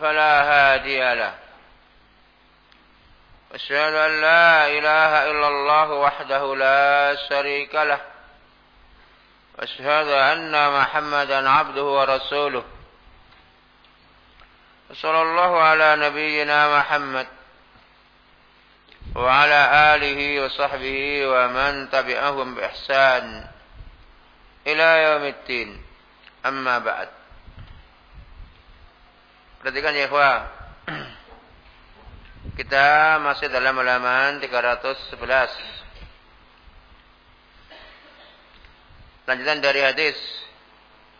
فلا هادي له. أشهد أن لا إله إلا الله وحده لا شريك له. أشهد أن محمدا عبده ورسوله. صلى الله على نبينا محمد وعلى آله وصحبه ومن تبعهم بإحسان إلى يوم الدين. أما بعد. Perhatikan ya ikhwah. Kita masih dalam halaman 311. Lanjutan dari hadis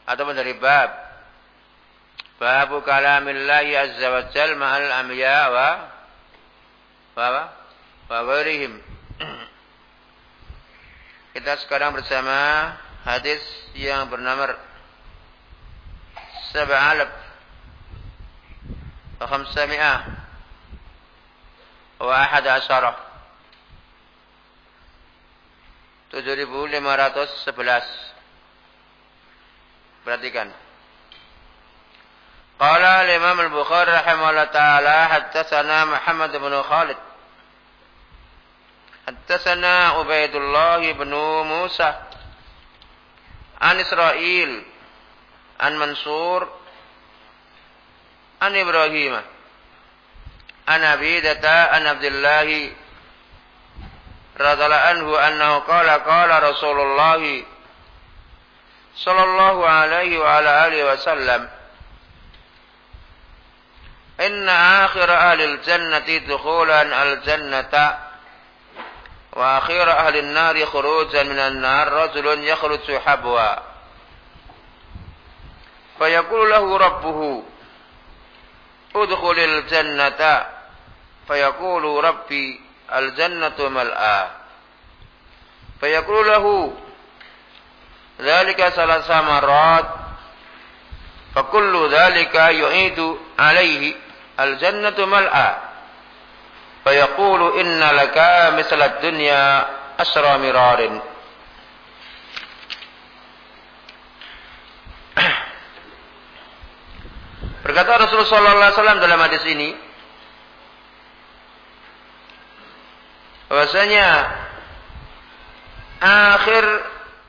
ataupun dari bab. Babu kalamillahi azza wa jal ma'al anbiya wa wa wa ghairihim. Kita sekarang bersama hadis yang bernama Sab'alab وخمسمائة وأحد عشرة tujuh ribu lima ratus sebelas. Perhatikan. Qala al-Imam al-Bukhari rahimahullah ta'ala haddatsana Muhammad bin Khalid. Haddatsana Ubaidullah bin Musa. An Israel. An Mansur عن إبراهيم. عن عبيدة عن عبد الله رضي الله عنه أنه قال قال رسول الله صلى الله عليه وعلى آله وسلم إن آخر أهل الجنة دخولا الجنة وآخر أهل النار خروجا من النار رجل يخرج حبوا فيقول له ربه udkhulil jannata fayaqulu rabbi al jannatu mal'a fayaqulu lahu dzalika salasa marat fakullu dzalika yu'idu alaihi al jannatu mal'a fayaqulu inna laka misla dunya Berkata Rasulullah SAW dalam hadis ini, bahwasanya akhir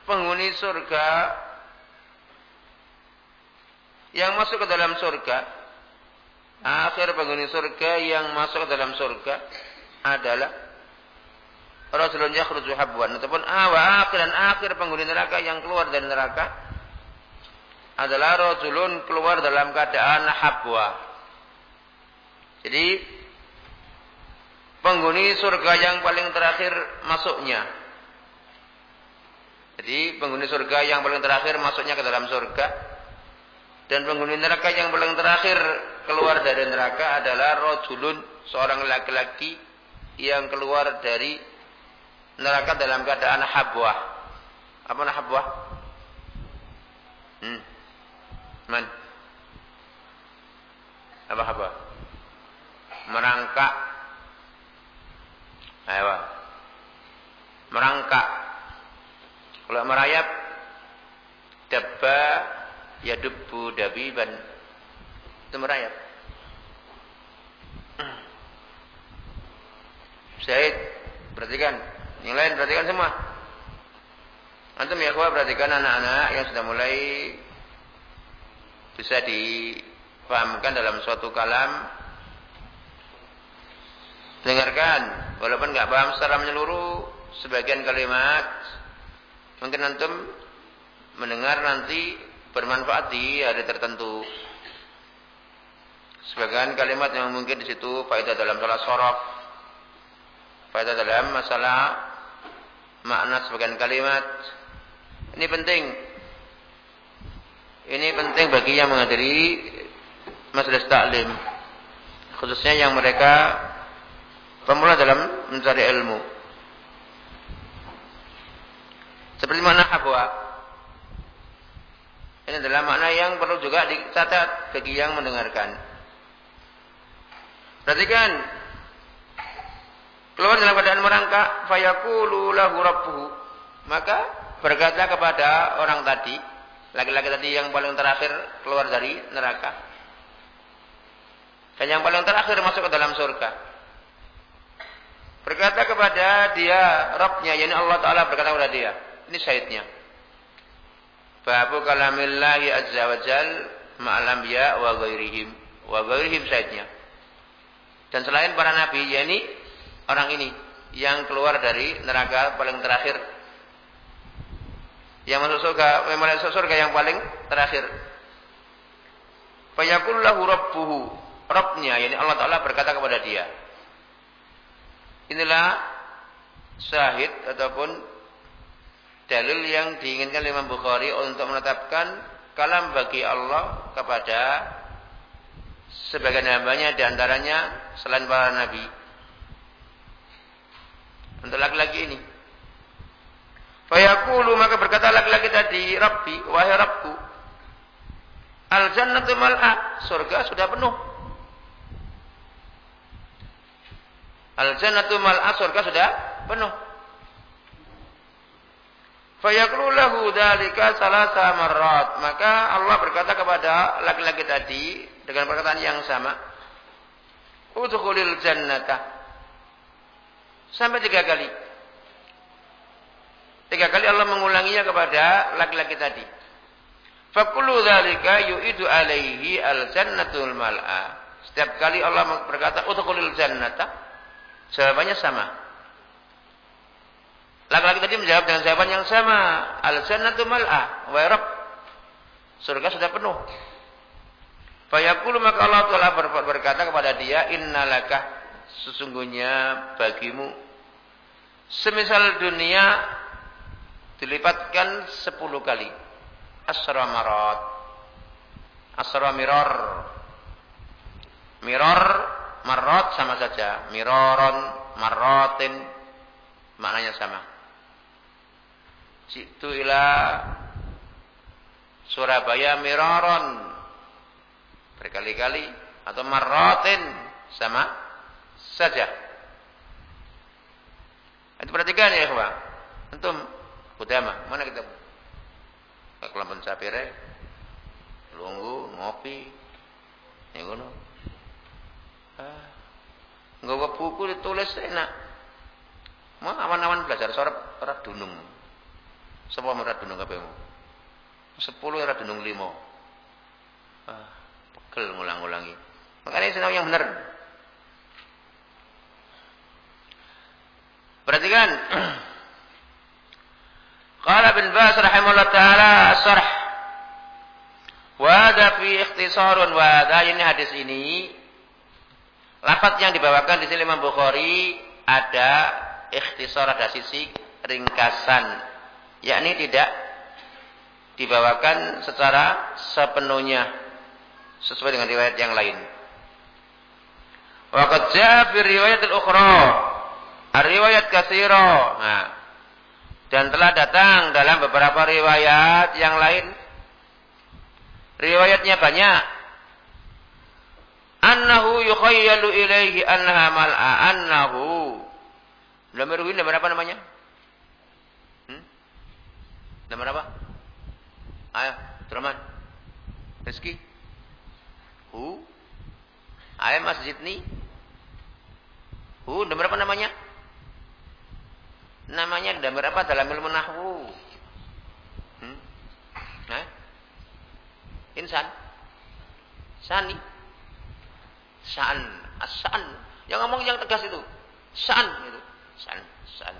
penghuni surga yang masuk ke dalam surga, akhir penghuni surga yang masuk ke dalam surga adalah Rasulullah yakhruju habwan ataupun awal akhir dan akhir penghuni neraka yang keluar dari neraka adalah rojulun keluar dalam keadaan habwa. Jadi penghuni surga yang paling terakhir masuknya. Jadi penghuni surga yang paling terakhir masuknya ke dalam surga dan penghuni neraka yang paling terakhir keluar dari neraka adalah rojulun seorang laki-laki yang keluar dari neraka dalam keadaan habwa. Apa nama habwa? Hmm. Man? Apa-apa? Merangkak. Ayo. Merangkak. Kalau merayap dabba ya debu dabiban. Itu merayap. Syahid, perhatikan. Yang lain perhatikan semua. Antum ya perhatikan anak-anak yang sudah mulai bisa dipahamkan dalam suatu kalam. Dengarkan walaupun nggak paham secara menyeluruh sebagian kalimat mungkin antum mendengar nanti bermanfaat di hari tertentu. Sebagian kalimat yang mungkin di situ faedah dalam salah sorof faedah dalam masalah makna sebagian kalimat. Ini penting ini penting bagi yang menghadiri majelis taklim. khususnya yang mereka pemula dalam mencari ilmu. Seperti mana habwa. Ini adalah makna yang perlu juga dicatat bagi yang mendengarkan. Perhatikan. Keluar dalam keadaan merangkak, fayaqulu rabbuhu. Maka berkata kepada orang tadi, laki-laki tadi yang paling terakhir keluar dari neraka. Dan yang paling terakhir masuk ke dalam surga. Berkata kepada dia, Rabbnya, yakni Allah Ta'ala berkata kepada dia. Ini syahidnya. Babu kalamillahi azza wa jal ma'alam ya wa ghairihim. Wa ghairihim syahidnya. Dan selain para nabi, yakni orang ini yang keluar dari neraka paling terakhir yang masuk surga, memang masuk surga yang paling terakhir. Fayaqul lahu rabbuhu, Rabbnya, yakni Allah Taala berkata kepada dia. Inilah syahid ataupun dalil yang diinginkan Imam Bukhari untuk menetapkan kalam bagi Allah kepada sebagian hambanya di antaranya selain para nabi. Untuk laki-laki ini. Fayaqulu maka berkata laki-laki tadi, Rabbi, wahai Rabbku, al jannatu mal'a, surga sudah penuh. Al jannatu mal'a, surga sudah penuh. Fayaqulu lahu dzalika salasa marrat. Maka Allah berkata kepada laki-laki tadi dengan perkataan yang sama, Udkhulil jannata. Sampai tiga kali. Tiga kali Allah mengulanginya kepada laki-laki tadi. Fakulu dzalika yu'idu alaihi al-jannatul mal'a. Setiap kali Allah berkata udkhulil jannata, jawabannya sama. Laki-laki tadi menjawab dengan jawaban yang sama, al-jannatu mal'a, wa. Surga sudah penuh. Fayaqulu maka Allah telah berkata kepada dia, innalaka sesungguhnya bagimu semisal dunia dilipatkan sepuluh kali. Asra marat. Asra miror. Miror, marot sama saja. Miroron, marotin. Maknanya sama. Situ ila Surabaya miroron. Berkali-kali. Atau marotin. Sama saja. Itu perhatikan ya, ikhwah. Antum Kudama, mana kita? Ke Kelampun Sapire, lunggu, ngopi, ini ngono. Ah, nggak buku ditulis enak. Mau awan-awan belajar sorap ora dunung. Sapa ora dunung kabehmu? Sepuluh ora dunung lima. Ah, pegel ngulang-ulangi. Makanya senang yang benar. Perhatikan. Bin Bas rahimahullah taala as-sarh. Wa hadha fi ikhtisarun wa ini hadis ini lafaz yang dibawakan di sini Imam Bukhari ada ikhtisar ada sisi ringkasan yakni tidak dibawakan secara sepenuhnya sesuai dengan riwayat yang lain. Wa qad jaa fi riwayatil ukhra. Riwayat katsira. Nah, dan telah datang dalam beberapa riwayat yang lain. Riwayatnya banyak. Annahu yukhayyalu ilaihi annaha mal'a annahu. Lamir ini lamir apa namanya? Hmm? Lamir apa? Ayo, Abdurrahman. Rizki. Hu. Ayo masjid nih. Hu, lamir apa namanya? Namanya damir apa dalam ilmu nahwu? Hmm? Nah? Insan. Sani. San. Asan. Yang ngomong yang tegas itu. San. Itu. San. San.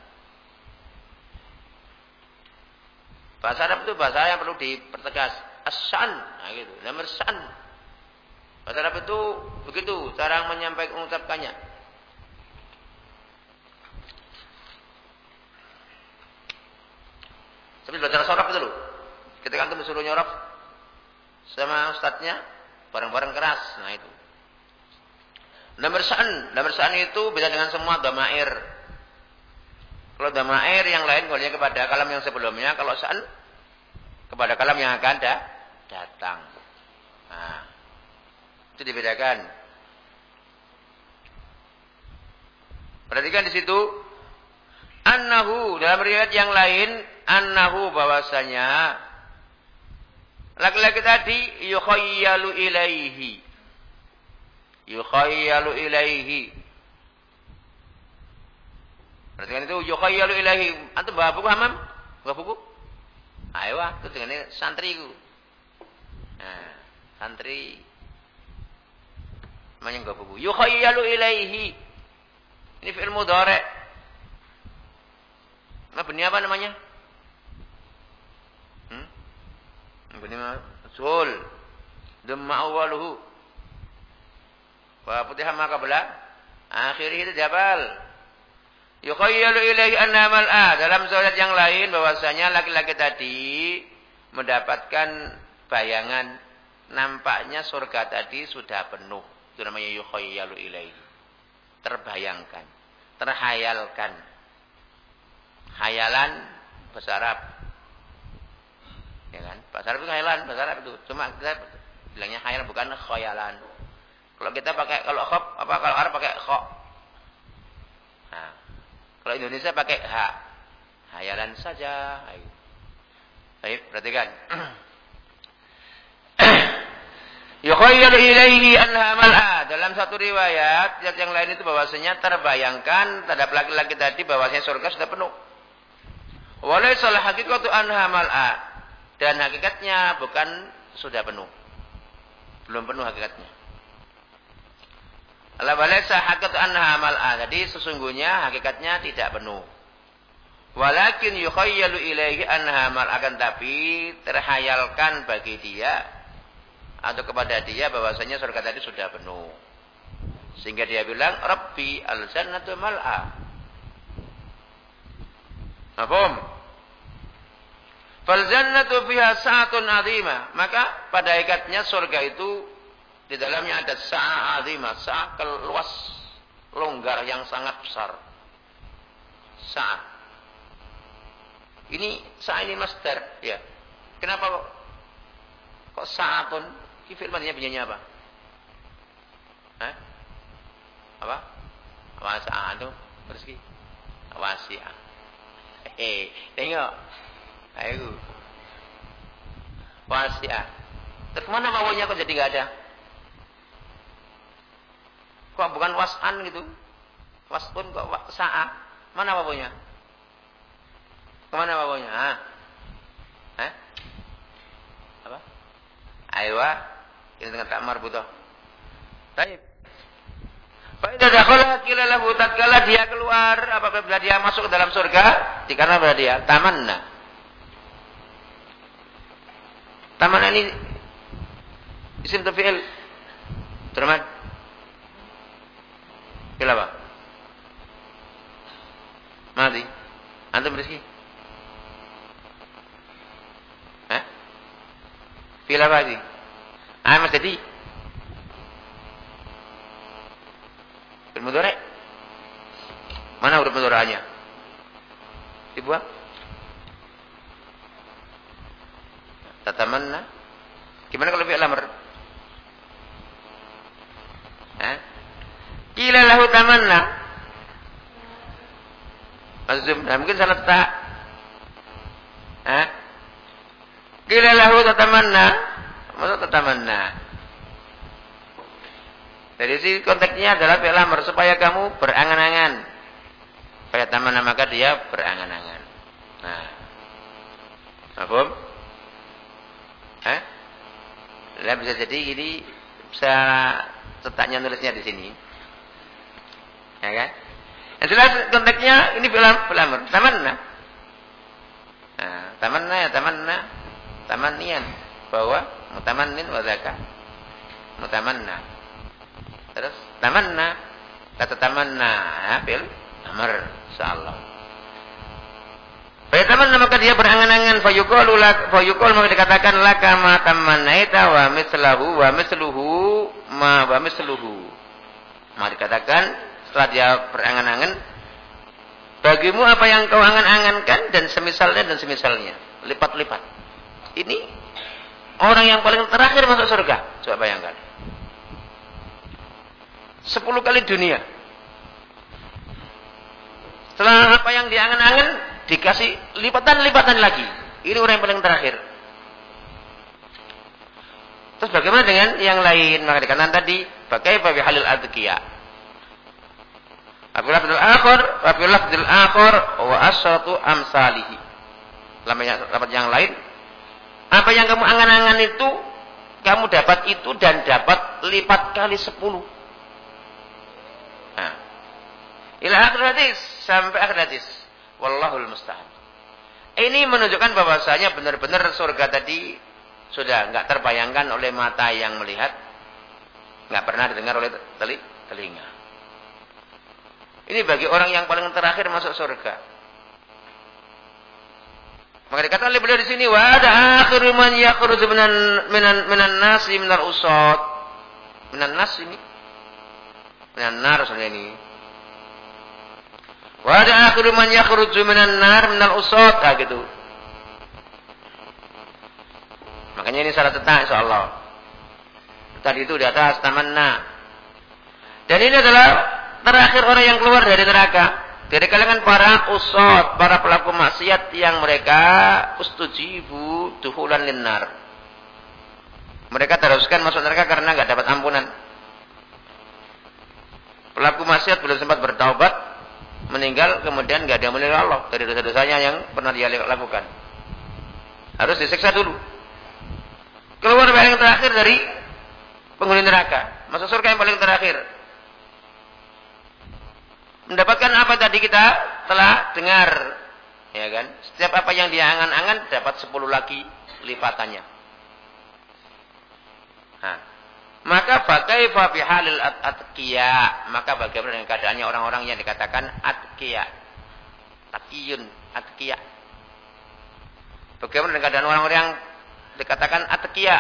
Bahasa Arab itu bahasa yang perlu dipertegas. Asan. Nah gitu. Damir san. Bahasa Arab itu begitu cara menyampaikan mengucapkannya. Tapi belajar soraf itu loh. Ketika antum disuruh nyoraf sama ustadznya, bareng-bareng keras. Nah itu. Damir sa'an. Damir sa'an itu beda dengan semua damair. Kalau damair yang lain kalau kepada kalam yang sebelumnya. Kalau sa'an kepada kalam yang akan da datang. Nah, itu dibedakan. Perhatikan di situ annahu dalam riwayat yang lain annahu bahwasanya laki-laki tadi yukhayyalu ilaihi. Yukhayyalu ilaihi. Perhatikan itu yukhayyalu ilaihi. Antum bawa buku hamam? Bawa buku ayo itu dengan santriku nah santri. Namanya enggak buku yukhayyalu ilaihi. Ini fi'il mudhari' Mabni apa namanya? Hmm? Mabni Sul. Dhamma awaluhu. Wa putiha ma qabla akhirih itu jabal. Yukhayyalu ilaihi anna. Dalam surat yang lain bahwasanya laki-laki tadi mendapatkan bayangan nampaknya surga tadi sudah penuh. Itu namanya yukhayyalu ilaihi. Terbayangkan, terhayalkan hayalan Arab. Bahasa Arab itu hayalan, bahasa Arab itu. Cuma kita bilangnya hayal bukan khayalan. Kalau kita pakai kalau khop apa kalau Arab pakai kho. Nah, kalau Indonesia pakai ha. Hayalan saja. Baik, perhatikan. Yukhayyalu ilaihi anha mal'a. Dalam satu riwayat yang lain itu bahwasanya terbayangkan terhadap laki-laki tadi bahwasanya surga sudah penuh. Walaisal hakikatu anha mal'a. Dan hakikatnya bukan sudah penuh. Belum penuh hakikatnya. Allah walaisa hakikatu anha mal'a. Jadi sesungguhnya hakikatnya tidak penuh. Walakin yukhayyalu ilaihi anha mal'akan tapi terhayalkan bagi dia atau kepada dia bahwasanya surga tadi sudah penuh. Sehingga dia bilang, Rabbi al-jannatu mal'a. Apa? Fal jannatu fiha sa'atun azima. Maka pada ikatnya surga itu di dalamnya ada sa'ah azima, sa'ah keluas longgar yang sangat besar. Sa'ah. Ini sa'ah ini master, ya. Kenapa kok kok sa'atun? Ini firmannya apa? Hah? Apa? Wasi'ah itu rezeki. Wasi'ah. Eh, tengok Ayo. Wasi'ah. Terus mana wawunya kok jadi nggak ada? Kok bukan was'an gitu? Was'un kok sa'a? Mana wawunya? Ke mana wawunya? Hah? Hah? Apa? Aywa. Ini dengan tak marbutoh. Baik. Faidah dakhala kila lahu tatkala dia keluar apabila dia masuk ke dalam surga dikarenakan dia tamanna Taman ini isim atau fi'il? Termat. Fi'il apa? Mati. Antum rezeki. Hah? Fi'il apa lagi? Ah, mas jadi. Fi'il mudhari. Mana huruf mudhari'nya? Dibuang. Tatamanna. Gimana kalau fi'il amr? Hah? Kila lahu tamanna. Mazum, nah, mungkin salah tak. Hah? Kila lahu tatamanna. Maksud tatamanna. Dari sini konteksnya adalah fi'il amr supaya kamu berangan-angan. Supaya tamanna maka dia berangan-angan. Nah. Apa? Eh? Nah, bisa jadi ini bisa letaknya nulisnya di sini. Ya kan? Yang jelas konteksnya ini film film tamanna. Nah, tamanna ya tamanna tamanian bahwa mutamannin wa zaka. Mutamanna. Terus tamanna kata tamanna ya, bil amr insyaallah. Fayataman maka dia berangan-angan fayuqalu fayuqal maka dikatakan laka ma tamanaita wa mislahu wa misluhu ma wa misluhu. Maka dikatakan setelah dia berangan-angan, bagimu apa yang kau angan-angankan dan semisalnya dan semisalnya. Lipat-lipat. Ini orang yang paling terakhir masuk surga. Coba bayangkan. Sepuluh kali dunia. Setelah apa yang diangan-angan, dikasih lipatan-lipatan lagi. Ini orang yang paling terakhir. Terus bagaimana dengan yang lain? Maka dikatakan tadi, pakai babi halil adkiya. Wabil lafdil akhir, wabil lafdil akhir, wa asyatu amsalihi. Dapat yang lain, apa yang kamu angan-angan itu, kamu dapat itu dan dapat lipat kali sepuluh. Nah. Ila akhir hadis, sampai akhir hadis. Wallahul musta'an. Ini menunjukkan bahwasanya benar-benar surga tadi sudah nggak terbayangkan oleh mata yang melihat, nggak pernah didengar oleh telinga. Ini bagi orang yang paling terakhir masuk surga. Maka dikatakan oleh beliau di sini wa ada akhiru man yakhruju minan minan minan nasi minal usad. Minan nas ini. Minan nar ini. Wa ada akhiru man yakhruju minan nar minal usad. Nah, gitu. Makanya ini salah tetap insyaallah. Tadi itu di atas tamanna. Dan ini adalah terakhir orang yang keluar dari neraka. Dari kalangan para usot, para pelaku maksiat yang mereka ustujibu duhulan linar. Mereka teruskan masuk neraka karena nggak dapat ampunan. Pelaku maksiat belum sempat bertaubat, meninggal kemudian nggak ada menilai Allah dari dosa-dosanya yang pernah dia lakukan. Harus disiksa dulu. Keluar yang terakhir dari penghuni neraka. Masuk surga yang paling terakhir. Mendapatkan apa tadi kita telah dengar. Ya kan? Setiap apa yang dia angan-angan dapat 10 lagi lipatannya. Nah, maka bagai fi halil atqiya, maka bagaimana dengan keadaannya orang-orang yang dikatakan atqiya. Takiyun, atqiya. Bagaimana dengan keadaan orang-orang yang dikatakan atqiya,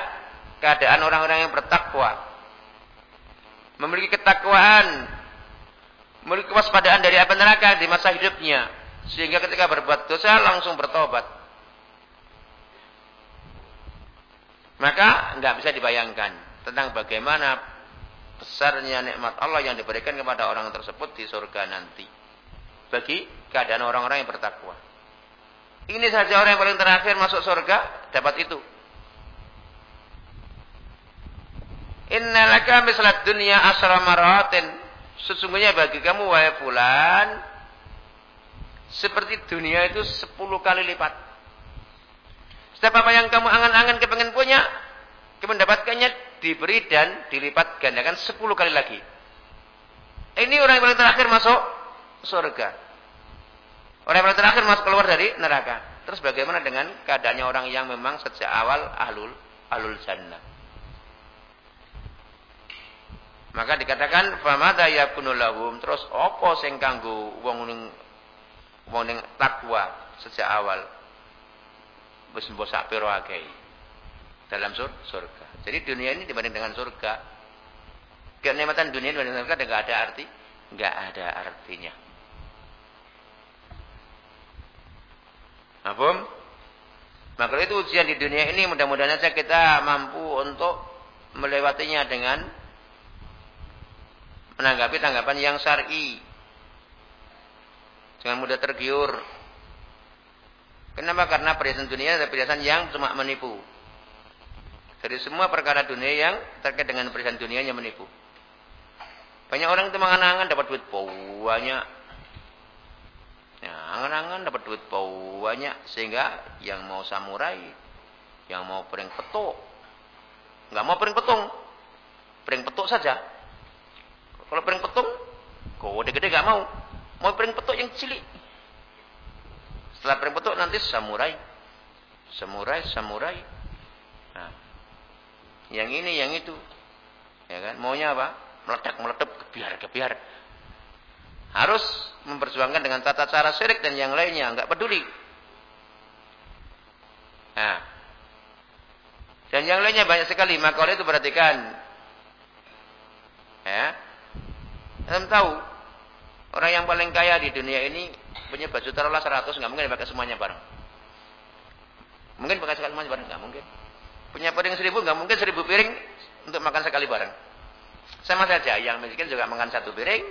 keadaan orang-orang yang bertakwa. Memiliki ketakwaan, memiliki kewaspadaan dari api neraka di masa hidupnya sehingga ketika berbuat dosa langsung bertobat. Maka nggak bisa dibayangkan tentang bagaimana besarnya nikmat Allah yang diberikan kepada orang tersebut di surga nanti. Bagi keadaan orang-orang yang bertakwa. Ini saja orang yang paling terakhir masuk surga dapat itu. Innalaka mislat dunia asra maratin. Sesungguhnya bagi kamu wahai fulan seperti dunia itu sepuluh kali lipat. Setiap apa yang kamu angan-angan kepengen punya, kamu mendapatkannya diberi dan dilipat gandakan sepuluh kali lagi. Ini orang yang paling terakhir masuk surga. Orang yang paling terakhir masuk keluar dari neraka. Terus bagaimana dengan keadaannya orang yang memang sejak awal ahlul ahlul jannah? Maka dikatakan famada yakunu lahum terus apa sing kanggo wong ning wong ning takwa sejak awal wis mbok sak pira dalam sur surga. Jadi dunia ini dibanding dengan surga kenikmatan dunia dibanding dengan surga enggak ada arti, enggak ada artinya. Apa? Maka itu ujian di dunia ini mudah-mudahan saja kita mampu untuk melewatinya dengan menanggapi tanggapan yang syar'i. Jangan mudah tergiur. Kenapa? Karena perhiasan dunia adalah perhiasan yang cuma menipu. Dari semua perkara dunia yang terkait dengan perhiasan dunia yang menipu. Banyak orang itu mengangan dapat duit banyak. Ya, angan-angan dapat duit banyak sehingga yang mau samurai, yang mau pering petuk, nggak mau pering petung, pering petuk saja, kalau piring petung, gede-gede gak mau. Mau piring petung yang cilik. Setelah piring petung nanti samurai. Samurai, samurai. Nah, yang ini, yang itu. Ya kan? Maunya apa? Meledak, meletup, kebiar, kebiar. Harus memperjuangkan dengan tata cara syirik dan yang lainnya. Enggak peduli. Nah. Dan yang lainnya banyak sekali. Maka oleh itu perhatikan. Ya Anda tahu orang yang paling kaya di dunia ini punya baju taruhlah 100 nggak mungkin pakai semuanya bareng. Mungkin pakai semuanya bareng nggak mungkin. Punya piring seribu nggak mungkin seribu piring untuk makan sekali bareng. Sama saja yang miskin juga makan satu piring,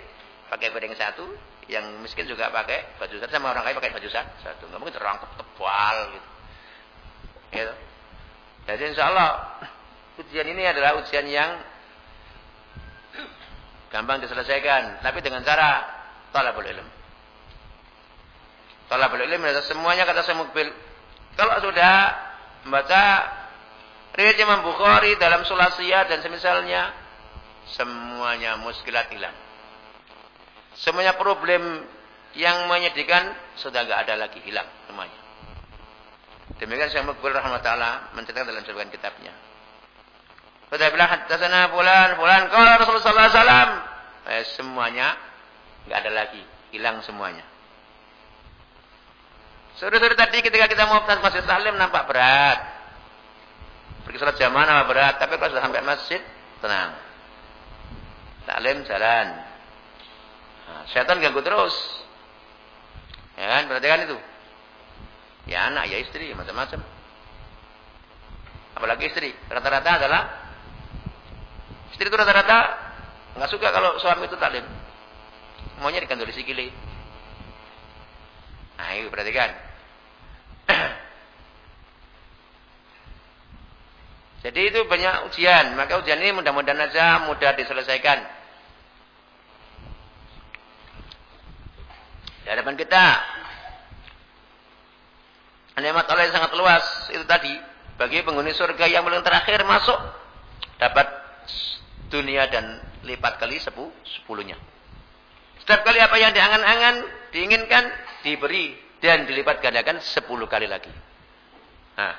pakai piring satu, yang miskin juga pakai baju satu sama orang kaya pakai baju satu. Nggak mungkin terangkap tebal gitu. Gitu. Jadi insya Allah ujian ini adalah ujian yang gampang diselesaikan, tapi dengan cara talabul ilm. Talabul ilm adalah semuanya kata semukbil. Kalau sudah membaca riwayat Imam Bukhari dalam sulasiyah dan semisalnya semuanya muskilat hilang. Semuanya problem yang menyedihkan sudah tidak ada lagi hilang semuanya. Demikian Syekh Mukbil rahmatullah menceritakan dalam sebuah kitabnya. Sudah bilang hadasana fulan fulan kalau Rasulullah wasallam eh, semuanya enggak ada lagi, hilang semuanya. Sore-sore tadi ketika kita mau masjid Salim nampak berat. Pergi sholat jamaah nampak berat, tapi kalau sudah sampai masjid tenang. Salim jalan. Nah, setan ganggu terus. Ya kan? Perhatikan itu. Ya anak, ya istri, macam-macam. Apalagi istri. Rata-rata adalah istri itu rata-rata nggak suka kalau suami itu taklim. Maunya dikanduli sikili. Nah, itu perhatikan. Jadi itu banyak ujian. Maka ujian ini mudah-mudahan saja mudah diselesaikan. di hadapan kita. Nikmat Allah yang sangat luas itu tadi bagi penghuni surga yang paling terakhir masuk dapat dunia dan lipat kali sepu, sepuluhnya. Setiap kali apa yang diangan-angan, diinginkan, diberi dan dilipat gandakan sepuluh kali lagi. Nah,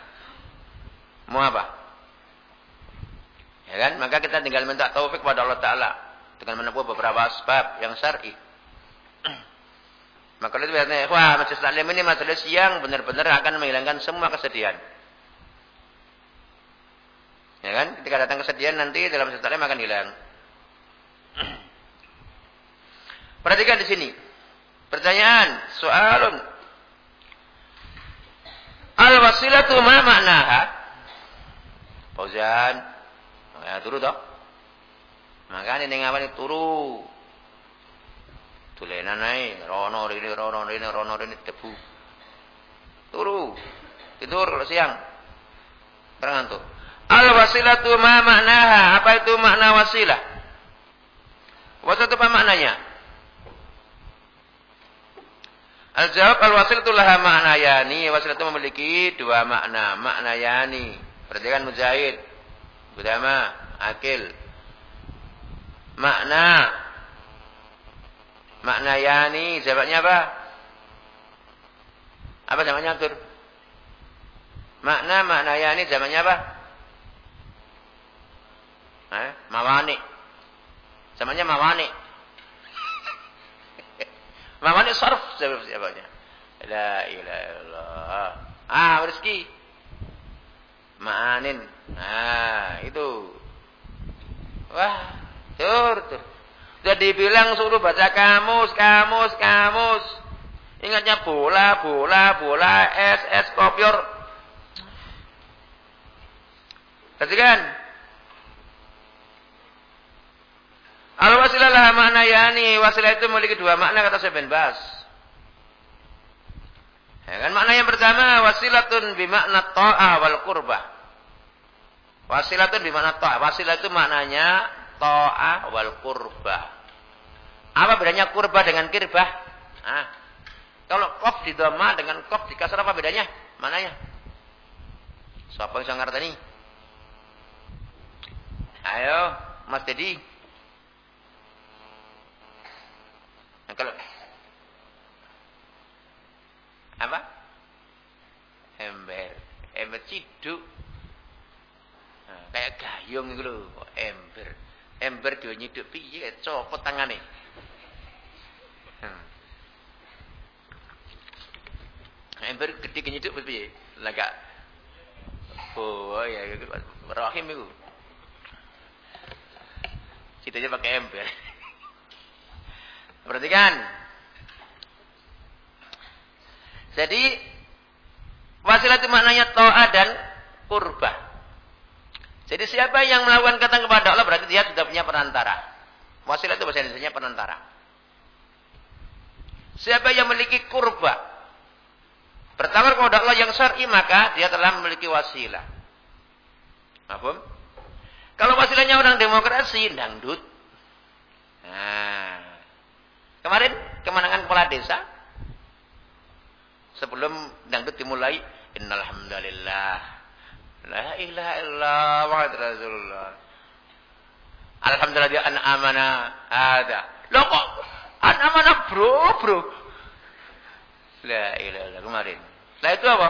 mau apa? Ya kan? Maka kita tinggal minta taufik pada Allah Ta'ala dengan menempuh beberapa sebab yang syar'i. Maka itu biasanya, wah majelis taklim ini majelis yang benar-benar akan menghilangkan semua kesedihan. Ya kan? Ketika datang kesedihan nanti dalam majelis taklim akan hilang. Perhatikan di sini. Pertanyaan, soalun. Al-wasilatu ma maknaha? Fauzan. Ya, turu toh. Makanya ini ngapain turu. Tulenan ae, rono rene rono rene rono rene debu. Turu. Tidur siang. Terangantuk. Al wasilatu ma maknaha? Apa itu makna wasilah? Wasilah itu apa maknanya? Al jawab al wasil itu laha makna yani. Wasilah itu memiliki dua makna. Makna yani. Perhatikan mujahid. Budama. Akil. Makna Makna yani, jawabnya apa? Apa jawabannya atur? Makna makna yani jawabannya apa? Eh, mawani. Jawabannya mawani. mawani sarf jawabannya. La ilaha illallah. Ah, rezeki. Ma'anin. Nah, itu. Wah, tur tur. Sudah dibilang suruh baca kamus, kamus, kamus. Ingatnya bola, bola, bola, es, es, kopior. Perhatikan. Al-wasilah lah makna yani. Wasilah itu memiliki dua makna kata saya bin Bas. Ya kan makna yang pertama wasilatun bimakna ta'ah wal qurbah. Wasilatun bimakna ta'ah. Wasilah itu maknanya ta'ah wal qurbah. Apa bedanya kurba dengan kirbah? Nah, kalau kof di doma dengan kof di kasar apa bedanya? Mananya? Siapa yang ngerti ini? Ayo, Mas Dedi. Nah, kalau apa? Ember, ember ciduk. Nah, kayak gayung itu loh, ember. Ember dia nyiduk piye, copot tangannya. Hmm. Ember gede kenyiduk piye? Lagak. Oh ya, rahim itu. Citanya pakai ember. Perhatikan. Jadi wasilah itu maknanya toa dan kurba. Jadi siapa yang melakukan kata kepada Allah berarti dia sudah punya perantara. Wasilah itu bahasa Indonesia perantara. Siapa yang memiliki kurba bertawar kepada Allah yang syar'i maka dia telah memiliki wasilah. Apa? Kalau wasilahnya orang demokrasi, dangdut. Nah, kemarin kemenangan kepala desa sebelum dangdut dimulai, innalhamdulillah. La ilaha illallah wa rasulullah. Alhamdulillah dia an amana ada. Loh kok an amana bro, bro. La ilaha illallah kemarin. Lah itu apa?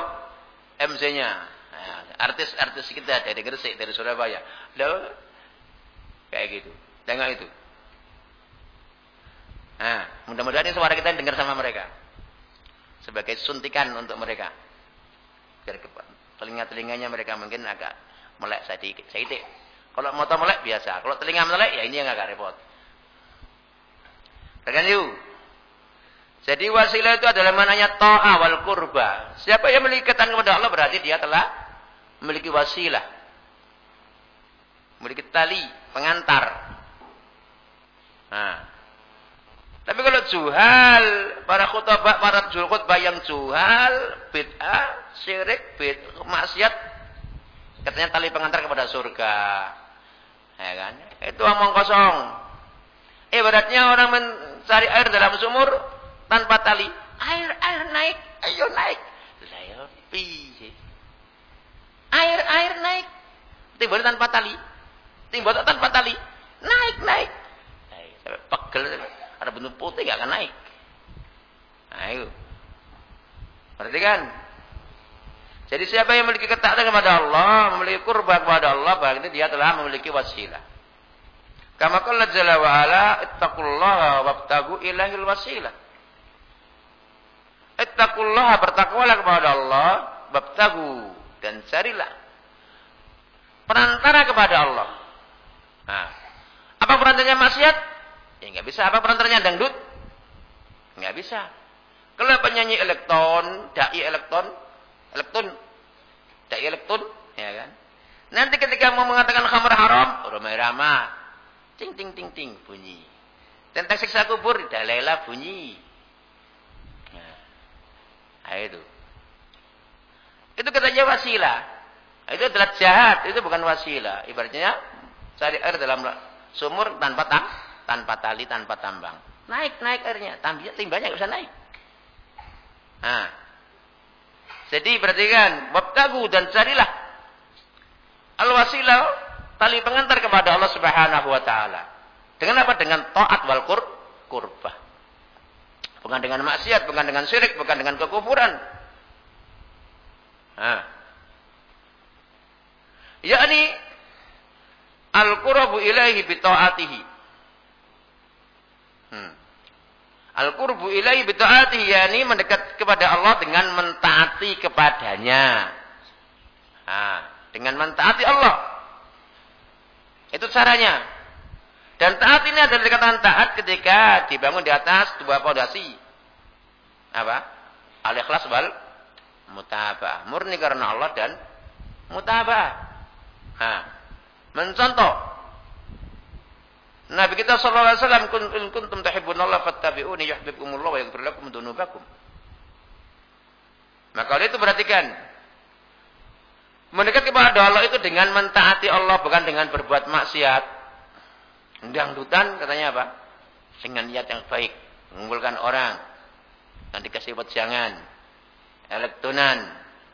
MC-nya artis-artis kita dari Gresik, dari Surabaya. Loh, kayak gitu. Tengok itu. Nah, mudah-mudahan suara kita dengar sama mereka. Sebagai suntikan untuk mereka. Biar telinga-telinganya mereka mungkin agak melek sedikit. sedikit. Kalau motor melek biasa. Kalau telinga melek ya ini yang agak repot. Rekan yuk. Jadi wasilah itu adalah mananya ta'a wal kurba. Siapa yang memiliki kepada Allah berarti dia telah memiliki wasilah, memiliki tali pengantar. Nah, tapi kalau juhal, para khutbah, para khutbah yang juhal, bid'ah, syirik, bid, maksiat, katanya tali pengantar kepada surga. Ya kan? Itu omong kosong. Ibaratnya orang mencari air dalam sumur tanpa tali. Air, air naik, ayo naik. Lah ya piye? Air air naik. Timbul tanpa tali. Timbul tanpa tali. Naik naik. Sampai pegel. Ada bentuk putih gak akan naik. Ayo. Berarti kan? Jadi siapa yang memiliki ketaatan kepada Allah, memiliki kurba kepada Allah, berarti dia telah memiliki wasilah. Kama qala jalla wa ala ittaqullaha wabtagu ilahil wasilah. Ittaqullaha bertakwalah kepada Allah, wabtagu dan carilah perantara kepada Allah. Nah, apa perantaranya maksiat? Ya nggak bisa. Apa perantaranya dangdut? Nggak bisa. Kalau penyanyi elektron, dai elektron, elektron, dai elektron, ya kan? Nanti ketika mau mengatakan khamr haram, ramai ramah, ting ting ting ting bunyi. Tentang siksa kubur, dalaila bunyi. Nah, itu. Itu katanya wasilah. Itu adalah jahat, itu bukan wasilah. Ibaratnya cari air dalam sumur tanpa tam, tanpa tali, tanpa tambang. Naik, naik airnya. Tambahnya, timbanya nggak bisa naik. Nah. Jadi perhatikan, wabtagu dan carilah al-wasilah tali pengantar kepada Allah Subhanahu wa taala. Dengan apa? Dengan taat wal kur kurbah. Bukan dengan maksiat, bukan dengan syirik, bukan dengan kekufuran. Nah. Yakni al-qurbu ilaihi bi ta'atihi. Hmm. Al-qurbu ilaihi bi ta'atihi yakni mendekat kepada Allah dengan mentaati kepadanya. Nah, dengan mentaati Allah. Itu caranya. Dan taat ini adalah dikatakan taat ketika dibangun di atas dua pondasi. Apa? Al-ikhlas wal mutabah. Murni karena Allah dan mutabah. Nah, mencontoh Nabi kita sallallahu alaihi wasallam kun kuntum Allah fattabi'uni yuhibbukumullah wa yaghfir lakum dzunubakum. Maka oleh itu perhatikan. Mendekat kepada Allah itu dengan mentaati Allah bukan dengan berbuat maksiat. Dangdutan katanya apa? Dengan niat yang baik, mengumpulkan orang, yang dikasih buat jangan, elektronan.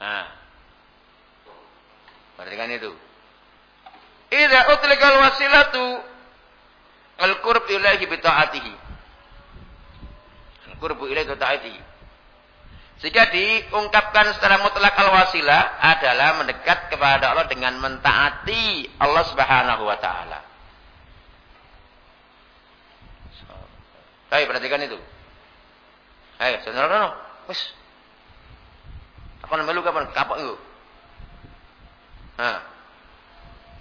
Nah. Perhatikan itu. Idza utlikal wasilatu al-qurb ilaihi bi ta'atihi. Al-qurb ilaihi bi ta'atihi. Jika diungkapkan secara mutlak al-wasilah adalah mendekat kepada Allah dengan mentaati Allah Subhanahu wa taala. Baik, perhatikan itu. Ayo, saudara, wis Kapan melu kapan? Kapan itu? Nah.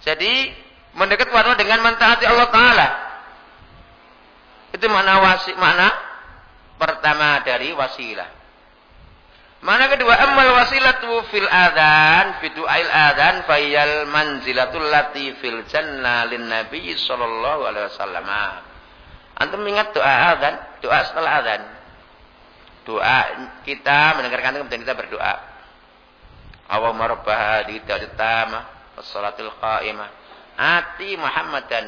Jadi mendekat kepada dengan mentaati Allah Taala. Itu makna wasi, makna pertama dari wasilah. Mana kedua, amal wasilatu fil adan, fi du'ail adan fayal manzilatul lati fil jannah lin nabi sallallahu alaihi wasallam. Antum ingat doa adan, doa setelah adan. Doa kita mendengarkan kemudian kita berdoa. Allahumma rabb hadhihi tamah was-salatil qa'imah. Ati Muhammadan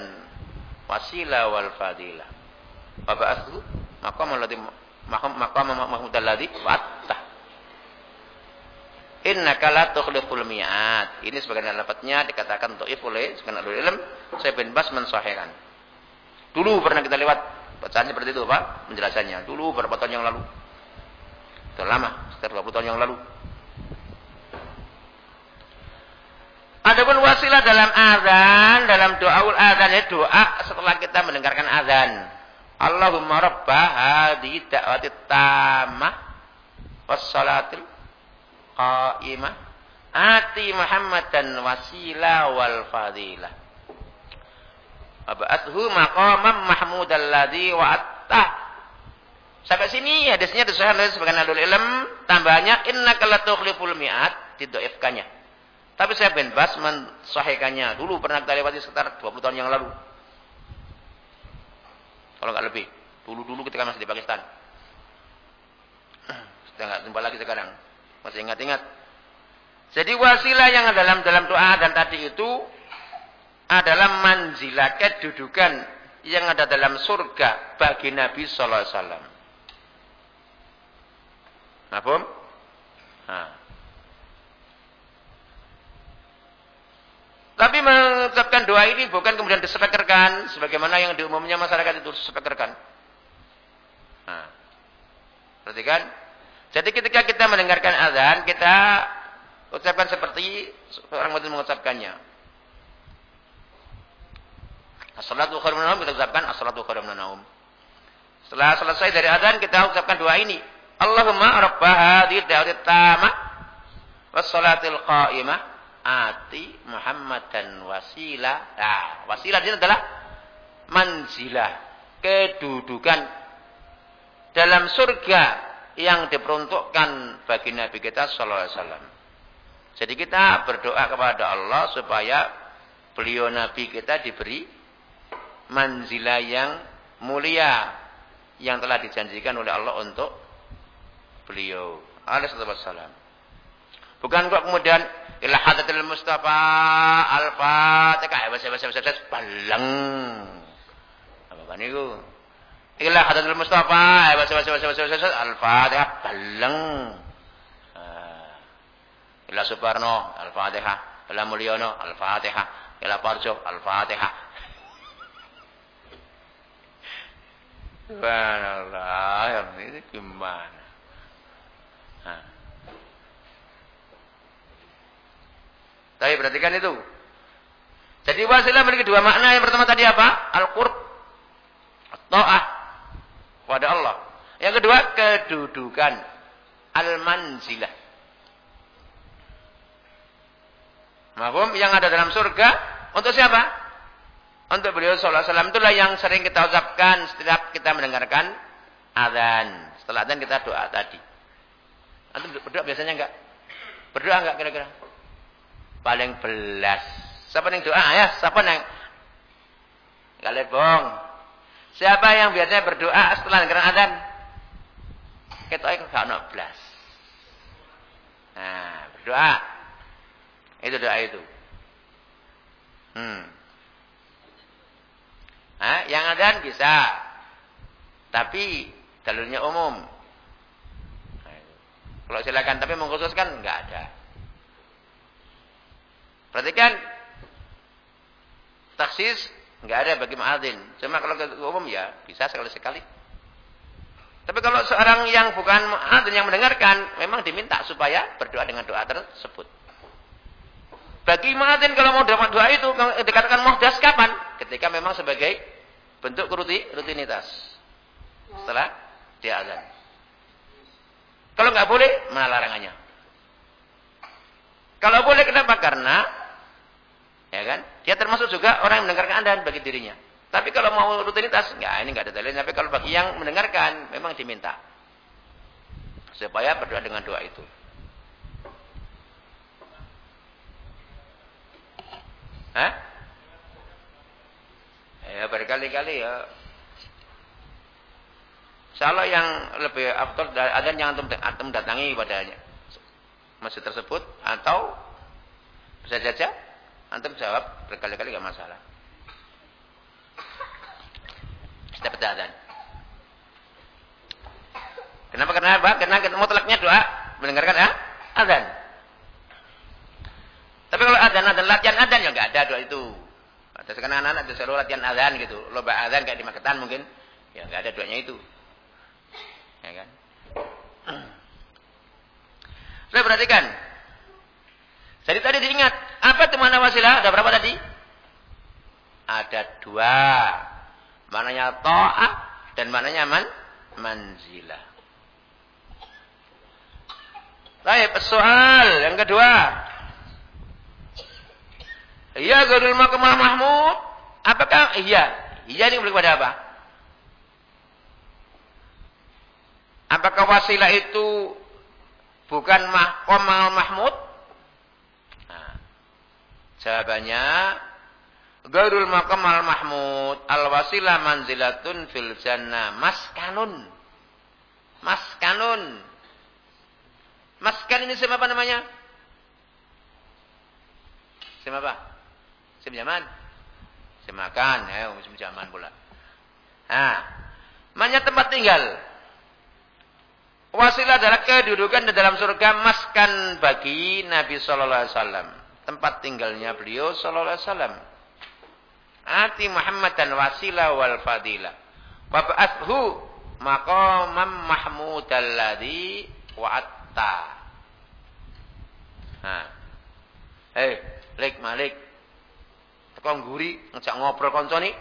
wasila wal fadilah. Wa ba'athu maqam alladhi maqam mahmud alladhi wa'attah Innaka la tukhliful mi'at. Ini sebagian lafadznya dikatakan untuk oleh sebagian ahli ilm. Saya bin Bas. Dulu pernah kita lewat bacaan seperti itu, Pak, penjelasannya. Dulu beberapa tahun yang lalu. Sudah lama, sekitar 20 tahun yang lalu. Adapun wasilah dalam azan, dalam doa ul azan ya doa setelah kita mendengarkan azan. Allahumma rabbah hadhihi da'wati tammah was salatil qaimah ati Muhammadan wasila wal fadilah Ab'athu maqamam mahmud alladhi wa'atta Sampai sini hadisnya disahkan oleh sebagian ahli ilm tambahnya innaka la tukhliful mi'at didoifkannya. Tapi saya bin Bas mensahihkannya. Dulu pernah kita lewati sekitar 20 tahun yang lalu. Kalau nggak lebih. Dulu-dulu ketika masih di Pakistan. Sudah nggak jumpa lagi sekarang. Masih ingat-ingat? Jadi wasilah yang dalam dalam doa dan tadi itu adalah manzilah kedudukan yang ada dalam surga bagi Nabi sallallahu alaihi wasallam. Nah. Tapi mengucapkan doa ini bukan kemudian disepekerkan sebagaimana yang diumumnya masyarakat itu disepekerkan. Nah. Perhatikan jadi ketika kita mendengarkan azan, kita ucapkan seperti orang muslim mengucapkannya. As-salatu khairun naum kita ucapkan naum. Setelah selesai dari azan kita ucapkan doa ini. Allahumma rabb hadhihi da'wati tamah was salatil qa'imah ati Muhammadan wasilah. Nah, wasilah ini adalah manzilah, kedudukan dalam surga yang diperuntukkan bagi Nabi kita Sallallahu Alaihi Wasallam. Jadi kita berdoa kepada Allah supaya beliau Nabi kita diberi manzilah yang mulia yang telah dijanjikan oleh Allah untuk beliau. Alaihissalam. Bukan kok kemudian ila hadatil Mustafa al-Fatihah. Bahasa bahasa bahasa baleng. Apa kan itu? Ila hadatul Mustafa, baca baca baca baca baca Al-Fatihah baleng. Ila Suparno, Al-Fatihah. Ila Mulyono, Al-Fatihah. Ila Parjo, Al-Fatihah. Subhanallah, ini gimana? Tapi perhatikan itu. Jadi wasilah memiliki dua makna. Yang pertama tadi apa? Al-qurb. Ta'ah kepada Allah. Yang kedua, kedudukan al-manzilah. Mahfum yang ada dalam surga untuk siapa? Untuk beliau sallallahu alaihi wasallam itulah yang sering kita ucapkan setiap kita mendengarkan azan. Setelah azan kita doa tadi. Antum berdoa biasanya enggak? Berdoa enggak kira-kira? Paling belas. Siapa yang doa? Ya, siapa yang Kalian bohong. Siapa yang biasanya berdoa setelah dengar azan? Kita itu gak blas. Nah, berdoa. Itu doa itu. Hmm. Nah, yang azan bisa. Tapi jalurnya umum. Nah, Kalau silakan tapi mengkhususkan enggak ada. Perhatikan taksis Enggak ada bagi muadzin. Cuma kalau ke umum ya bisa sekali-sekali. Tapi kalau seorang yang bukan muadzin yang mendengarkan, memang diminta supaya berdoa dengan doa tersebut. Bagi muadzin kalau mau dapat doa itu dikatakan muhdas kapan? Ketika memang sebagai bentuk rutinitas. Setelah dia azan. Kalau nggak boleh, mana larangannya? Kalau boleh kenapa? Karena Ya kan? Dia termasuk juga orang yang mendengarkan adzan bagi dirinya. Tapi kalau mau rutinitas, enggak, ini enggak ada dalil. Tapi kalau bagi yang mendengarkan, memang diminta. Supaya berdoa dengan doa itu. Hah? Ya berkali-kali ya. Salah yang lebih afdol ada yang antum, datangi padanya masjid tersebut atau bisa saja antum jawab berkali-kali enggak masalah. dapat azan. Kenapa? Kenapa? Karena mutlaknya doa mendengarkan ya? azan. Tapi kalau azan ada latihan azan ya enggak ada doa itu. Ada sekarang anak-anak ada selalu latihan azan gitu. Loba azan kayak di Magetan mungkin. Ya enggak ada doanya itu. Ya kan? Saya perhatikan. Jadi tadi diingat, apa itu mana wasilah? Ada berapa tadi? Ada dua. Mananya ta'ah dan mananya man manzilah. Baik, soal yang kedua. Iya gadul makamah mahmud. Apakah iya? Iya ini boleh pada apa? Apakah wasilah itu bukan mahkom mahmud? Jawabannya Gairul maqam al mahmud al wasilah manzilatun fil jannah maskanun. Maskanun. Maskan ini siapa namanya? Siapa apa? Sim zaman. Sim makan, ya, sim zaman pula. Nah, mana tempat tinggal. Wasilah adalah kedudukan di dalam surga maskan bagi Nabi Sallallahu Alaihi Wasallam. Tempat tinggalnya beliau Sallallahu Alaihi Wasallam. Ati Muhammad dan wasilah wal fadilah. Wa ba'athu maqamam mahmud alladhi wa'atta. Nah. Hei, Lik Malik. Tekong guri ngejak ngobrol konco nih.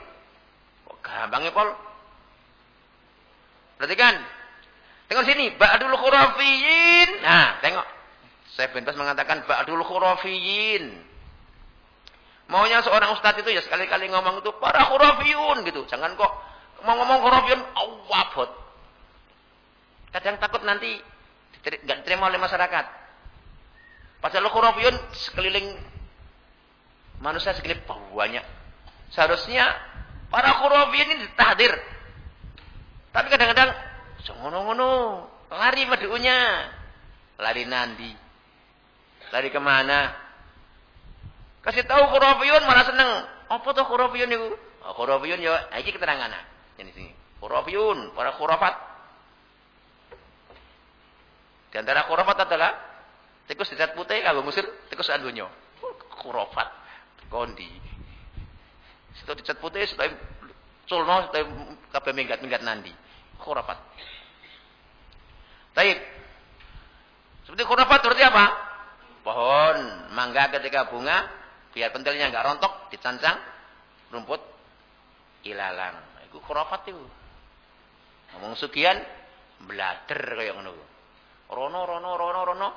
Kok gampang ya, Pol? Perhatikan. Tengok sini, ba'dul khurafiyin. Nah, tengok. Saya bebas mengatakan ba'dul khurafiyin. Maunya seorang ustadz itu ya sekali-kali ngomong itu para khurafiyun gitu. Jangan kok mau ngomong khurafiyun awabot. Kadang takut nanti nggak diterima oleh masyarakat. Padahal khurafiyun sekeliling manusia sekeliling banyak. Seharusnya para khurafiyun ini ditahdir. Tapi kadang-kadang ngono-ngono, lari madunya. Lari nandi. Lari ke mana? Kasih tahu khurafiyun malah seneng. Apa tuh khurafiyun itu? Oh, khurafiyun ya, ini keterangan. Ini sini. Khurafiyun, para khurafat. Di antara khurafat adalah tikus dicat putih kalau ngusir tikus andunyo. Khurafat. Kondi. Situ dicat putih, situ sulno, situ kabeh minggat-minggat nandi. Khurafat. Taib. Seperti khurafat berarti apa? Pohon mangga ketika bunga biar pentilnya nggak rontok dicancang rumput ilalang. Itu khurafat itu ngomong sekian belader kayak ngono rono rono rono rono.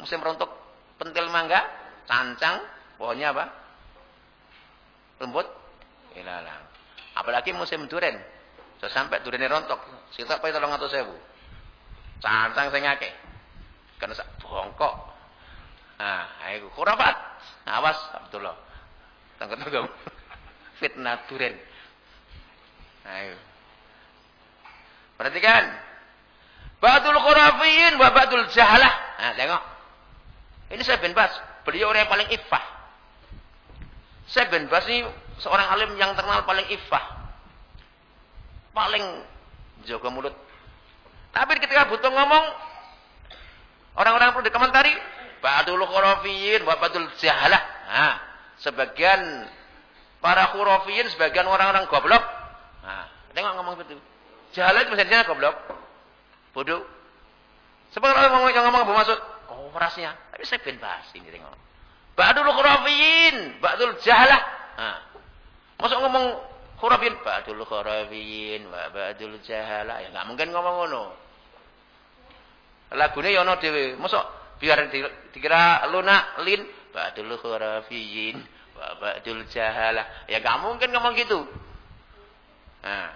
Musim rontok pentil mangga cancang pohonnya apa? Rumput ilalang. Apalagi musim duren. So sampai durennya rontok. Sita apa itu tolong atau sewu cancang saya ngake karena bongkok nah itu khurafat Awas Abdullah. Tangkap-tangkap. Fitnah duren. Ayo. Perhatikan. Ba'dul khurafiyin wa ba'dul jahalah. Nah, tengok. Ini saya bin. Beliau orang yang paling ifah. Saya bin Bas ini seorang alim yang terkenal paling ifah. Paling jaga mulut. Tapi ketika butuh ngomong, orang-orang perlu dikomentari, Ba'dul khurafiyin wa ba'dul jahalah. Nah, sebagian para khurafiyin, sebagian orang-orang goblok. Nah, tengok ngomong begitu. Jahalah itu misalnya goblok. Bodoh. Sebagian orang ngomong ngomong Abu Masud, oh. Tapi saya ben bahas ini tengok. Ba'dul khurafiyin, ba'dul jahalah. Nah, masuk ngomong khurafiyin, ba'dul khurafiyin wa ba'dul jahalah. Ya enggak mungkin ngomong ngono. Lagune ya ono dhewe. Mosok biar di, dikira lunak lin? Ba'dul khurafiyin wa ba'dul jahalah. Ya gak mungkin ngomong gitu. Nah.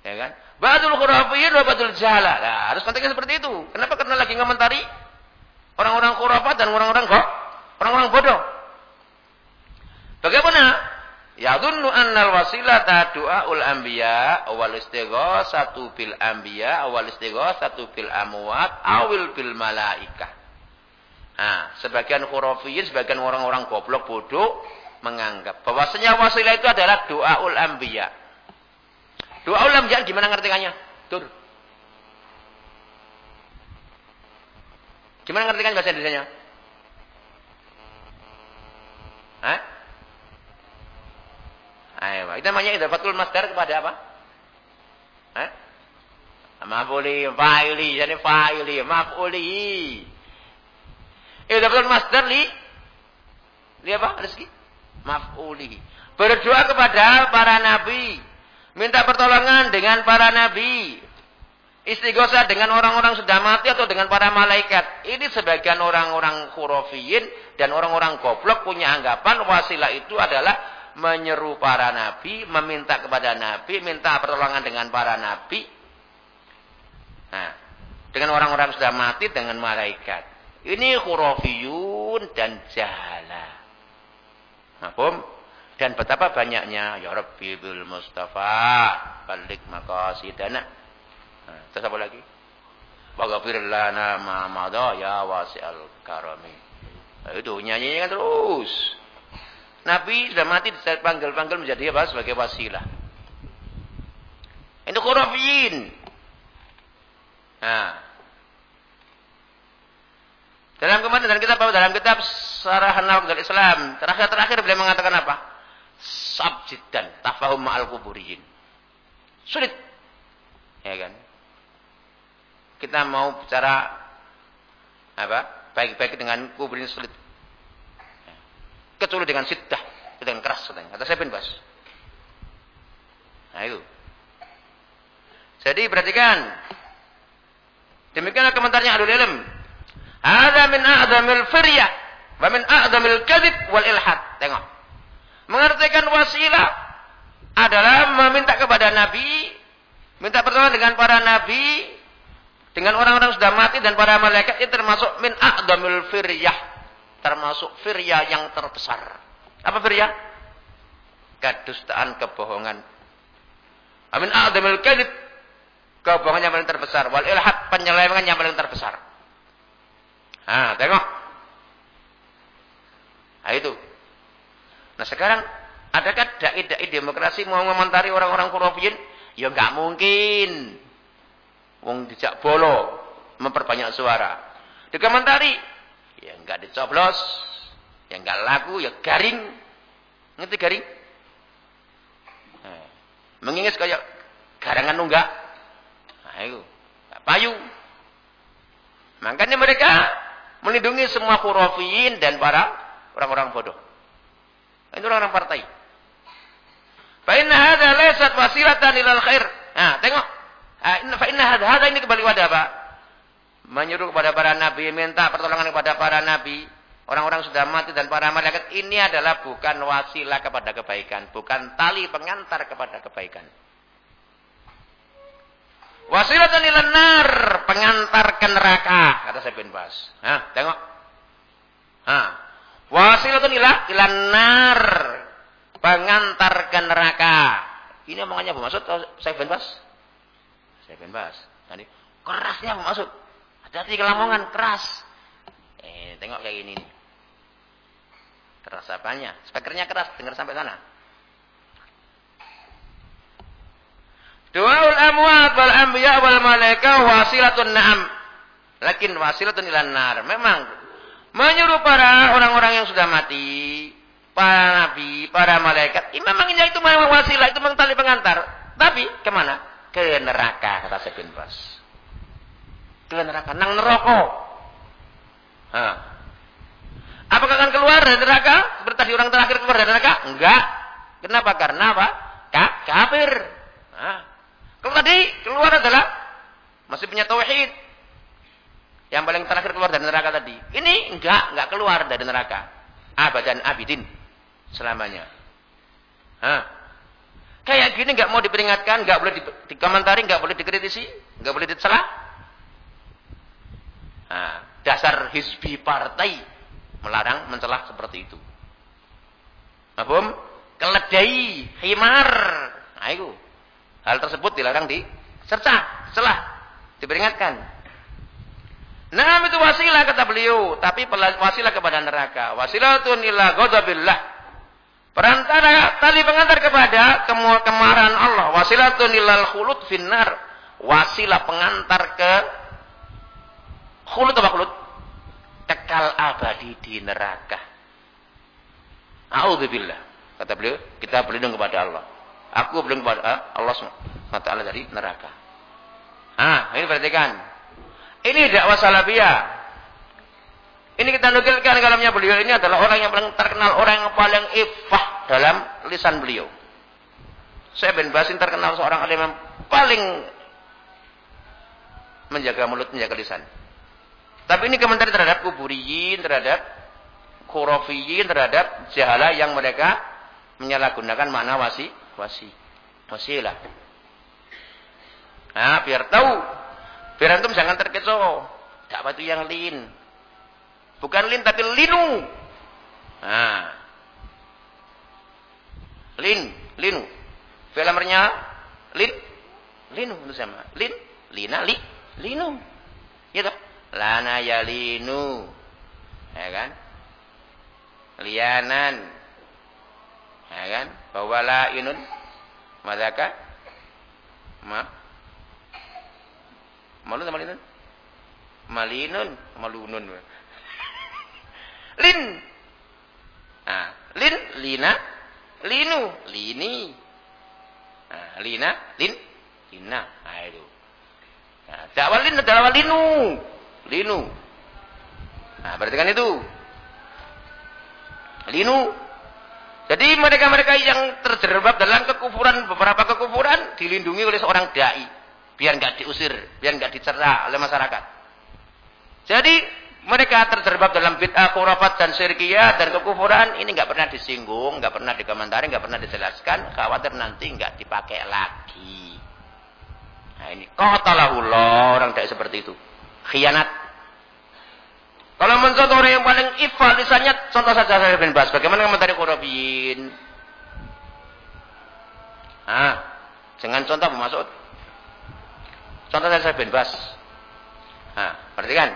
ya kan? Ba'dul khurafiyin wa ba'dul jahalah. Nah, harus konteksnya seperti itu. Kenapa? Karena lagi ngomentari orang-orang khurafat dan orang-orang kok orang-orang bodoh. Bagaimana? Yadunnu annal wasilata du'aul anbiya awal satu bil anbiya awal satu bil amwat awil bil malaikah. Nah, sebagian khurafiyin, sebagian orang-orang goblok bodoh menganggap bahwasanya wasilah itu adalah doaul anbiya. Doaul anbiya gimana ngertikannya? Tur. Gimana ngertikan bahasa Indonesia? Hah? Ayo, itu namanya idafatul masdar kepada apa? Hah? Maf'uli, fa'ili, jadi fa'ili, maf'uli. Idafatul masdar li li apa? Rezeki. Maf'uli. Berdoa kepada para nabi. Minta pertolongan dengan para nabi. Istighosa dengan orang-orang sudah mati atau dengan para malaikat. Ini sebagian orang-orang khurafiyin dan orang-orang goblok punya anggapan wasilah itu adalah menyeru para nabi, meminta kepada nabi, minta pertolongan dengan para nabi. Nah, dengan orang-orang sudah mati dengan malaikat. Ini khurafiyun dan jahala. Mahfum? Dan betapa banyaknya ya Rabbi bil Mustafa balik maqasidana. Nah, terus apa lagi? Waghfir lana ma ya wasi'al karami. Nah, itu nyanyi kan terus. Nabi sudah mati panggil-panggil menjadi apa? Sebagai wasilah. Itu khurafiyin. Nah. Dalam kemarin dalam kitab dalam kitab Sarah Nawak dari Islam terakhir-terakhir beliau mengatakan apa? Sabjidan tafahum ma'al kuburiyin. Sulit. Ya kan? Kita mau bicara apa? Baik-baik dengan kuburin sulit kecuali dengan siddah, dengan keras katanya. Kata saya bin Bas. Nah itu. Jadi perhatikan. Demikianlah komentarnya Ahlul Ilm. Ada min a'zamil firyah wa min a'zamil kadhib wal ilhad. Tengok. Mengartikan wasilah adalah meminta kepada Nabi, minta pertolongan dengan para nabi, dengan orang-orang sudah mati dan para malaikat itu termasuk min a'zamil firyah termasuk firya yang terbesar. Apa firya? Kedustaan, kebohongan. Amin a'damil kadib. Kebohongan yang paling terbesar. Wal ilhad, penyelewengan yang paling terbesar. Nah, tengok. Nah, itu. Nah, sekarang adakah dai-dai demokrasi mau mengomentari orang-orang Kurofiyin? Ya nggak mungkin. Wong dijak bolo memperbanyak suara. Dikomentari, Ya enggak dicoblos, ya enggak laku, ya garing. Ngerti garing? Nah, mengingis kayak garangan nunggak. Nah, itu. Payu. Makanya mereka melindungi semua khurafiyin dan para orang-orang bodoh. Itu orang-orang partai. Fa inna hadza laysat wasilatan ilal khair. Nah, tengok. Fa inna hadza ini kembali kepada apa? Menyuruh kepada para nabi, minta pertolongan kepada para nabi, orang-orang sudah mati dan para malaikat ini adalah bukan wasilah kepada kebaikan, bukan tali pengantar kepada kebaikan. Wasilah dan nar, pengantar ke neraka, kata saya bin Bas. Hah, tengok. Hah. Wasilatun ila nar, pengantar ke neraka. Ini omongannya Bu Maksud saya bin Bas? Saya bin Bas. Tadi kerasnya Bu Maksud. Hati-hati kelamongan keras. Eh, tengok kayak nih. Keras apanya? Spekernya keras, dengar sampai sana. Doaul amwat wal anbiya wal malaika wasilatun na'am. Lakin wasilatun ilan nar. Memang menyuruh para orang-orang yang sudah mati, para nabi, para malaikat, ini memang itu memang wasilah, itu memang tali pengantar. Tapi ke mana? Ke neraka kata Sebin ke neraka, nang neraka. Nah. Apakah akan keluar dari neraka? Seperti tadi orang terakhir keluar dari neraka? Enggak. Kenapa? Karena apa? Ka kafir. Nah. Kalau tadi keluar adalah masih punya tauhid. Yang paling terakhir keluar dari neraka tadi. Ini enggak, enggak keluar dari neraka. Abadan abidin selamanya. Hah. Kayak gini nggak mau diperingatkan, nggak boleh dikomentari, nggak boleh dikritisi, nggak boleh dicela. Dasar hizbi partai melarang mencela seperti itu. Mahfum? Keledai, himar. Nah, itu. Hal tersebut dilarang di serta, celah, diperingatkan. Nah, itu wasilah kata beliau, tapi wasilah kepada neraka. Wasilatun illa ghadabillah. Perantara tali pengantar kepada kemarahan Allah. Wasilatun ilal khulud finnar. Wasilah pengantar ke khulud apa khulud? Kekal abadi di neraka. A'udzubillah. Kata beliau, kita berlindung kepada Allah. Aku berlindung kepada ah, Allah SWT dari neraka. Ah, ini perhatikan. Ini dakwah salafiyah. Ini kita nukilkan kalamnya beliau ini adalah orang yang paling terkenal, orang yang paling ifah dalam lisan beliau. Saya bin Basin terkenal seorang alim yang paling menjaga mulut, menjaga lisan. Tapi ini komentar terhadap kuburiyin, terhadap khurafiyin terhadap jahala yang mereka menyalahgunakan makna wasi wasi wasilah. Nah, biar tahu, biar antum jangan terkecoh. Dakwah itu yang lin. Bukan lin tapi linu. Nah. Lin, linu. Filmnya lin, linu itu sama. Lin, lina, li, linu. Gitu. Lana ya linu. Ya kan? lianan. Ya kan? Bahwa inun madaka? Ma? Malu sama linun? Malinun malunun lin. Ah lin lina linu lini. Ah lina lin lina. Nah itu. Nah, dakwah lin linu linu nah berarti kan itu linu. Jadi mereka-mereka yang terjerembab dalam kekufuran, beberapa kekufuran, dilindungi oleh seorang dai. Biar nggak diusir, biar nggak dicerah oleh masyarakat. Jadi mereka terjerembab dalam bid'ah, khurafat dan syirkiyah dan kekufuran ini nggak pernah disinggung, nggak pernah dikomentari, nggak pernah dijelaskan, khawatir nanti nggak dipakai lagi. Nah ini qatalahullah orang tidak seperti itu. Khianat kalau mencontoh orang yang paling ifal lisannya, contoh saja saya bin Bas. Bagaimana komentar Qurabiyin? Ah, jangan contoh Masud. Contoh saya bin Bas. Ah, berarti kan?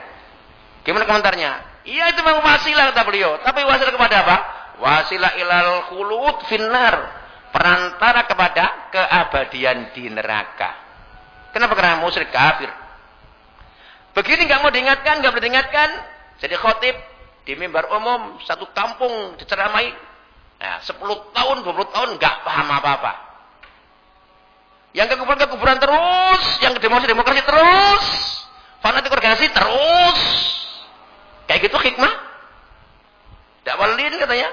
Gimana komentarnya? Iya itu memang wasilah kata beliau. Tapi wasilah kepada apa? Wasilah ilal khulud finnar. Perantara kepada keabadian di neraka. Kenapa? Karena musyrik kafir. Begini nggak mau diingatkan, nggak boleh diingatkan. Jadi khotib di mimbar umum satu kampung diceramai. Nah, 10 tahun, 20 tahun nggak paham apa-apa. Yang kekuburan-kekuburan terus, yang demokrasi-demokrasi terus, fanatik organisasi terus. Kayak gitu hikmah. Dakwah lin katanya.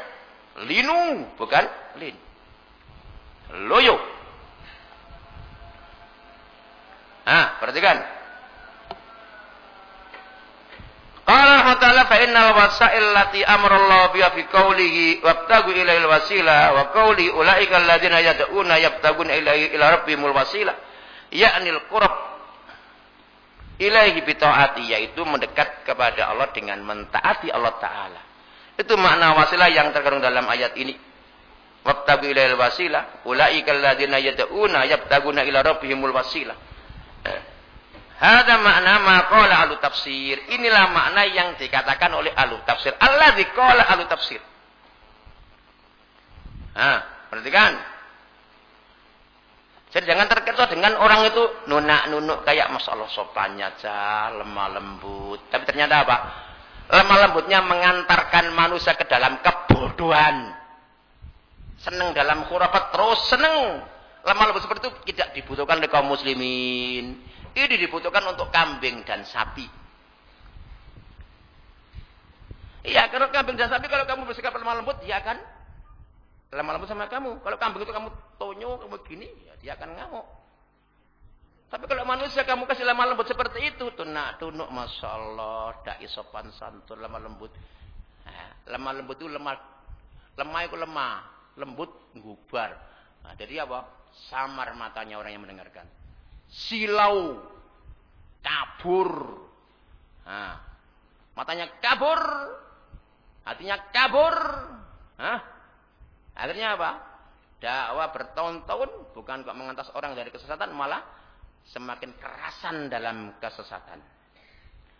Linu, bukan lin. Loyo. Nah, perhatikan. Qala Allah Ta'ala fa innal wasail lati amrallahu biha fi qawlihi wabtagu ilail wasila wa qawli ulaika alladziina yad'una yabtaguna ilaihi ila rabbihimul wasila yakni al-qurb ilaihi bi taati yaitu mendekat kepada Allah dengan mentaati Allah taala. Itu makna wasilah yang terkandung dalam ayat ini. Wabtagu ilail wasila ulaika alladziina yad'una yabtaguna ila rabbihimul wasila. Hada makna maqala alu tafsir. Inilah makna yang dikatakan oleh alu tafsir. Allah dikola alu tafsir. Nah, perhatikan. Jadi jangan terkecoh dengan orang itu nunak-nunuk kayak masalah sopannya aja, lemah lembut. Tapi ternyata apa? Lemah lembutnya mengantarkan manusia ke dalam kebodohan. Seneng dalam khurafat terus seneng. Lemah lembut seperti itu tidak dibutuhkan oleh kaum muslimin. Ini dibutuhkan untuk kambing dan sapi. Iya, karena kambing dan sapi kalau kamu bersikap lemah lembut, dia akan lemah lembut sama kamu. Kalau kambing itu kamu tonyo, kamu gini, ya dia akan ngamuk. Tapi kalau manusia kamu kasih lemah lembut seperti itu, tunak tunuk, masya Allah, dak isopan santun lemah lembut. Nah, lemah lembut itu lemah, lemah itu lemah, lembut gubar. Nah, jadi apa? samar matanya orang yang mendengarkan. Silau, kabur. Nah, matanya kabur, hatinya kabur. Hah? Akhirnya apa? Dakwah bertahun-tahun bukan kok mengantas orang dari kesesatan, malah semakin kerasan dalam kesesatan.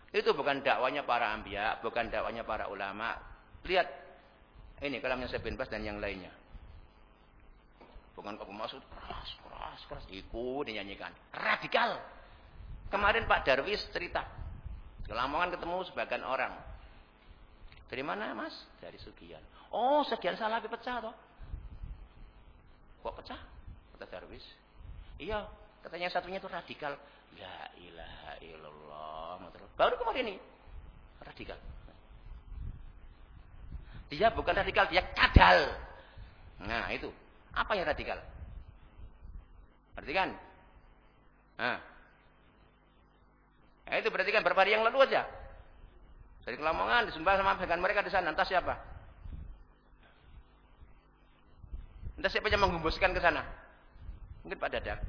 Itu bukan dakwanya para ambia, bukan dakwanya para ulama. Lihat ini kalamnya Syekh bin dan yang lainnya. Bukan kok maksud keras, keras, keras. Ikut dinyanyikan. Radikal. Kemarin Pak Darwis cerita. Ke Lamongan ketemu sebagian orang. Dari mana mas? Dari Sugian. Oh, sekian salah pecah toh. Kok pecah? Kata Darwis. Iya, katanya satunya itu radikal. La ilaha illallah. Baru kemarin ini. Radikal. Dia bukan radikal, dia kadal. Nah, itu. Apa yang radikal? Berarti kan? Nah. nah itu berarti kan berapa hari yang lalu aja. Dari Kelamongan disembah sama dengan mereka di sana. Entah siapa. Entah siapa yang menghembuskan ke sana. Mungkin Pak Dadak.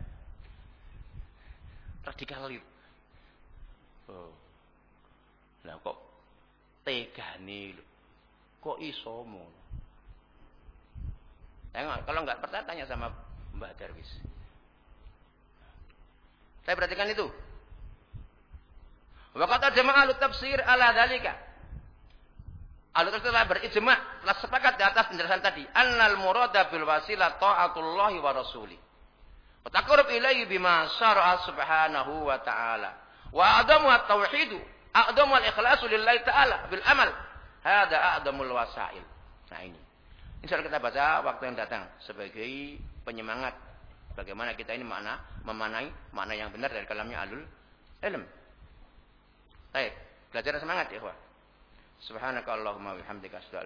Radikal itu. Oh. Nah kok tega nih Kok iso ngono? kalau nggak percaya tanya sama Mbak Darwis. Saya perhatikan itu. Waktu jemaah alu tafsir ala dalika. Alu tafsir telah berijma, telah sepakat di atas penjelasan tadi. Annal murada bil wasilah ta'atullah wa rasuli. Wa ilaihi bima syara'a subhanahu wa ta'ala. Wa adamu at-tauhidu, adamu al-ikhlasu lillahi ta'ala bil amal. Hada a'damul wasail. Nah ini. Insya Allah kita baca waktu yang datang sebagai penyemangat bagaimana kita ini makna memanai makna yang benar dari kalamnya alul ilm. Baik, belajar semangat ya, Subhanakallahumma bihamdika asyhadu